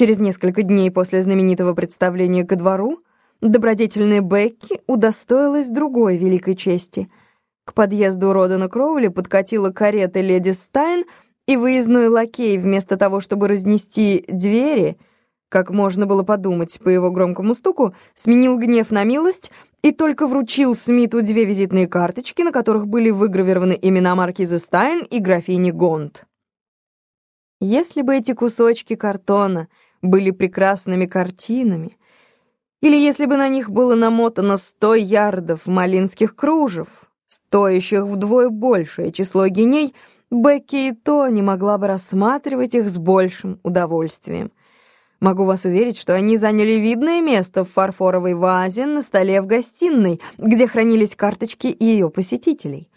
Через несколько дней после знаменитого представления ко двору добродетельная Бекки удостоилась другой великой чести. К подъезду Родана Кроули подкатила карета леди Стайн, и выездной лакей, вместо того, чтобы разнести двери, как можно было подумать по его громкому стуку, сменил гнев на милость и только вручил Смиту две визитные карточки, на которых были выгравированы имена маркизы Стайн и графини Гонт. Если бы эти кусочки картона были прекрасными картинами, или если бы на них было намотано сто ярдов малинских кружев, стоящих вдвое большее число геней, Бекки и то не могла бы рассматривать их с большим удовольствием. Могу вас уверить, что они заняли видное место в фарфоровой вазе на столе в гостиной, где хранились карточки ее посетителей.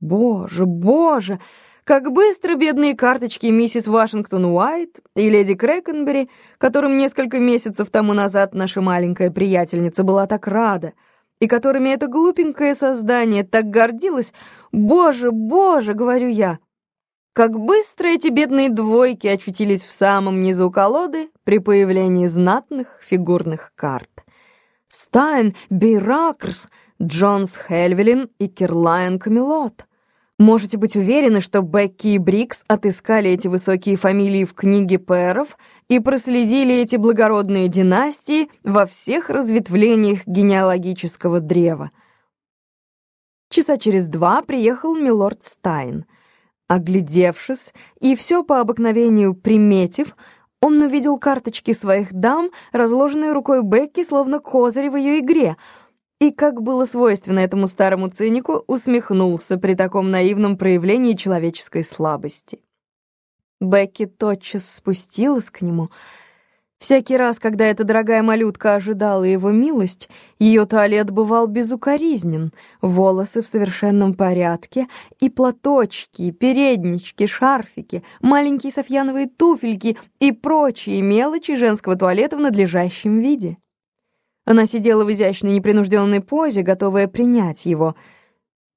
Боже, боже! Как быстро бедные карточки миссис Вашингтон Уайт и леди Крэкенбери, которым несколько месяцев тому назад наша маленькая приятельница была так рада, и которыми это глупенькое создание так гордилось, «Боже, боже!» — говорю я. Как быстро эти бедные двойки очутились в самом низу колоды при появлении знатных фигурных карт. Стайн, Бейракрс, Джонс Хельвелин и Кирлайн Камелот — Можете быть уверены, что Бекки и Брикс отыскали эти высокие фамилии в книге пэров и проследили эти благородные династии во всех разветвлениях генеалогического древа. Часа через два приехал милорд Стайн. Оглядевшись и все по обыкновению приметив, он увидел карточки своих дам, разложенные рукой Бекки, словно козырь в ее игре — и, как было свойственно этому старому цинику, усмехнулся при таком наивном проявлении человеческой слабости. Бекки тотчас спустилась к нему. Всякий раз, когда эта дорогая малютка ожидала его милость, ее туалет бывал безукоризнен, волосы в совершенном порядке, и платочки, переднички, шарфики, маленькие софьяновые туфельки и прочие мелочи женского туалета в надлежащем виде. Она сидела в изящной непринужденной позе, готовая принять его.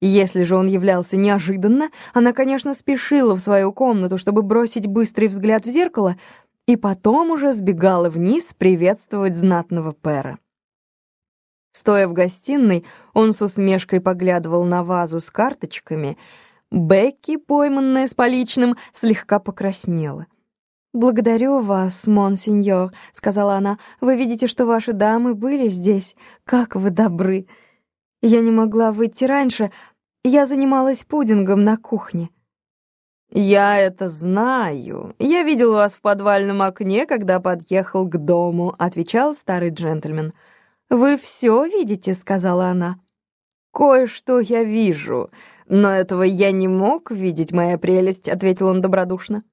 Если же он являлся неожиданно, она, конечно, спешила в свою комнату, чтобы бросить быстрый взгляд в зеркало, и потом уже сбегала вниз приветствовать знатного пэра. Стоя в гостиной, он с усмешкой поглядывал на вазу с карточками. Бекки, пойманная с поличным, слегка покраснела — «Благодарю вас, монсеньор», — сказала она. «Вы видите, что ваши дамы были здесь. Как вы добры! Я не могла выйти раньше. Я занималась пудингом на кухне». «Я это знаю. Я видел вас в подвальном окне, когда подъехал к дому», — отвечал старый джентльмен. «Вы все видите», — сказала она. «Кое-что я вижу, но этого я не мог видеть, моя прелесть», — ответил он добродушно.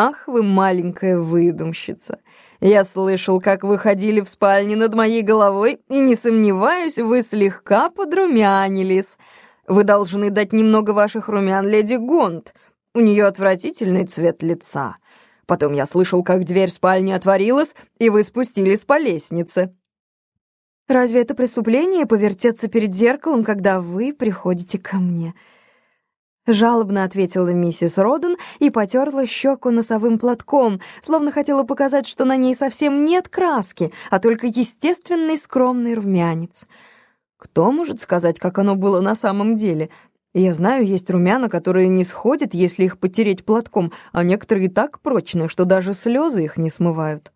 «Ах вы, маленькая выдумщица! Я слышал, как вы ходили в спальне над моей головой, и, не сомневаюсь, вы слегка подрумянились. Вы должны дать немного ваших румян леди Гонт. У нее отвратительный цвет лица. Потом я слышал, как дверь спальни отворилась, и вы спустились по лестнице». «Разве это преступление повертеться перед зеркалом, когда вы приходите ко мне?» Жалобно ответила миссис Роден и потерла щеку носовым платком, словно хотела показать, что на ней совсем нет краски, а только естественный скромный румянец. Кто может сказать, как оно было на самом деле? Я знаю, есть румяна, которые не сходят, если их потереть платком, а некоторые так прочные, что даже слезы их не смывают.